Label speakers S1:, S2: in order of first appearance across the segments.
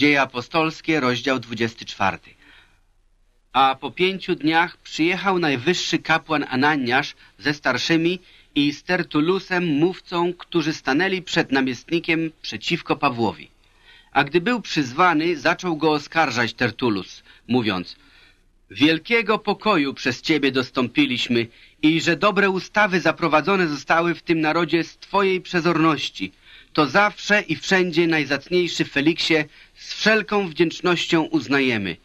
S1: Dzieje apostolskie, rozdział 24. A po pięciu dniach przyjechał najwyższy kapłan Ananiasz ze starszymi i z Tertulusem, mówcą, którzy stanęli przed namiestnikiem przeciwko Pawłowi. A gdy był przyzwany, zaczął go oskarżać Tertulus, mówiąc Wielkiego pokoju przez Ciebie dostąpiliśmy i że dobre ustawy zaprowadzone zostały w tym narodzie z Twojej przezorności. To zawsze i wszędzie najzacniejszy Feliksie z wszelką wdzięcznością uznajemy.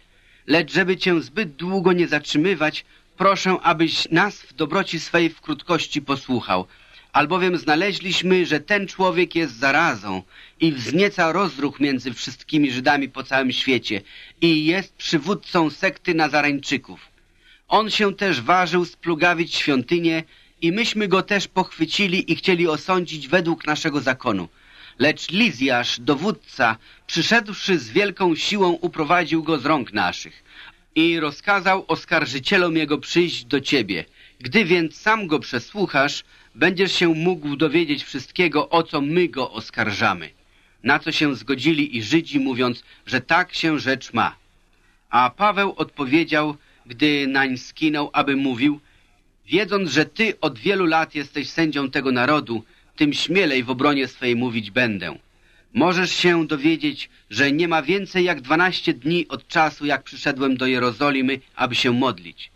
S1: Lecz żeby Cię zbyt długo nie zatrzymywać, proszę, abyś nas w dobroci swej w krótkości posłuchał, albowiem znaleźliśmy, że ten człowiek jest zarazą i wznieca rozruch między wszystkimi Żydami po całym świecie i jest przywódcą sekty Nazareńczyków. On się też ważył splugawić świątynię i myśmy go też pochwycili i chcieli osądzić według naszego zakonu. Lecz Lizjasz, dowódca, przyszedłszy z wielką siłą, uprowadził go z rąk naszych i rozkazał oskarżycielom jego przyjść do ciebie. Gdy więc sam go przesłuchasz, będziesz się mógł dowiedzieć wszystkiego, o co my go oskarżamy. Na co się zgodzili i Żydzi, mówiąc, że tak się rzecz ma. A Paweł odpowiedział, gdy nań skinął, aby mówił, wiedząc, że ty od wielu lat jesteś sędzią tego narodu, tym śmielej w obronie swej mówić będę. Możesz się dowiedzieć, że nie ma więcej jak dwanaście dni od czasu, jak przyszedłem do Jerozolimy, aby się modlić.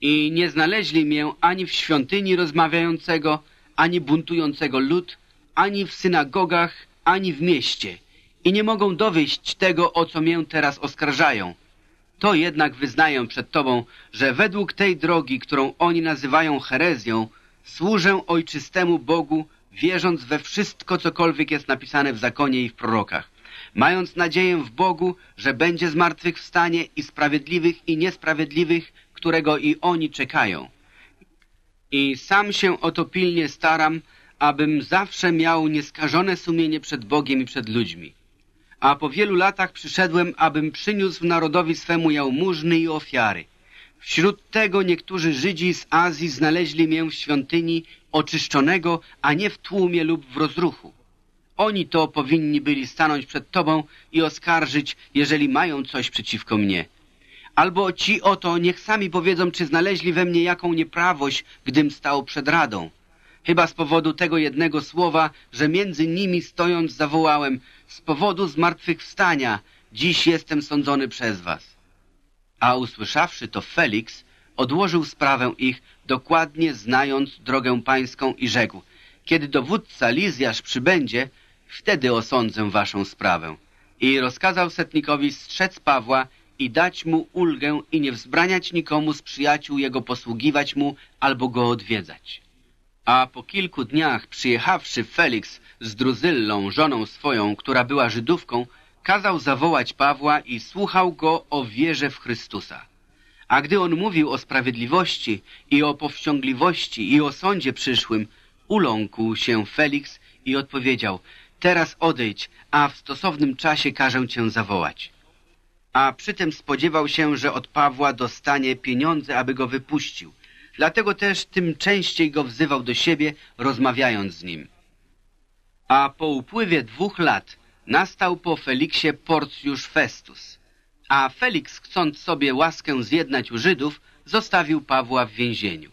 S1: I nie znaleźli mię ani w świątyni rozmawiającego, ani buntującego lud, ani w synagogach, ani w mieście. I nie mogą dowieść tego, o co mię teraz oskarżają. To jednak wyznaję przed Tobą, że według tej drogi, którą oni nazywają herezją, służę ojczystemu Bogu, wierząc we wszystko, cokolwiek jest napisane w zakonie i w prorokach, mając nadzieję w Bogu, że będzie zmartwychwstanie i sprawiedliwych i niesprawiedliwych, którego i oni czekają. I sam się o to pilnie staram, abym zawsze miał nieskażone sumienie przed Bogiem i przed ludźmi. A po wielu latach przyszedłem, abym przyniósł narodowi swemu jałmużny i ofiary. Wśród tego niektórzy Żydzi z Azji znaleźli mię w świątyni oczyszczonego, a nie w tłumie lub w rozruchu. Oni to powinni byli stanąć przed Tobą i oskarżyć, jeżeli mają coś przeciwko mnie. Albo ci oto niech sami powiedzą, czy znaleźli we mnie jaką nieprawość, gdym stał przed radą. Chyba z powodu tego jednego słowa, że między nimi stojąc zawołałem, z powodu zmartwychwstania, dziś jestem sądzony przez was. A usłyszawszy to Felix, odłożył sprawę ich, dokładnie znając drogę pańską i rzekł, kiedy dowódca Lizjasz przybędzie, wtedy osądzę waszą sprawę. I rozkazał setnikowi strzec Pawła i dać mu ulgę i nie wzbraniać nikomu z przyjaciół jego posługiwać mu albo go odwiedzać. A po kilku dniach przyjechawszy Felix z Druzyllą, żoną swoją, która była Żydówką, kazał zawołać Pawła i słuchał go o wierze w Chrystusa. A gdy on mówił o sprawiedliwości i o powściągliwości i o sądzie przyszłym, uląkł się Felix i odpowiedział, teraz odejdź, a w stosownym czasie każę cię zawołać. A przy tym spodziewał się, że od Pawła dostanie pieniądze, aby go wypuścił. Dlatego też tym częściej go wzywał do siebie, rozmawiając z nim. A po upływie dwóch lat nastał po Feliksie Porcjusz Festus. A Felix, chcąc sobie łaskę zjednać u Żydów, zostawił Pawła w więzieniu.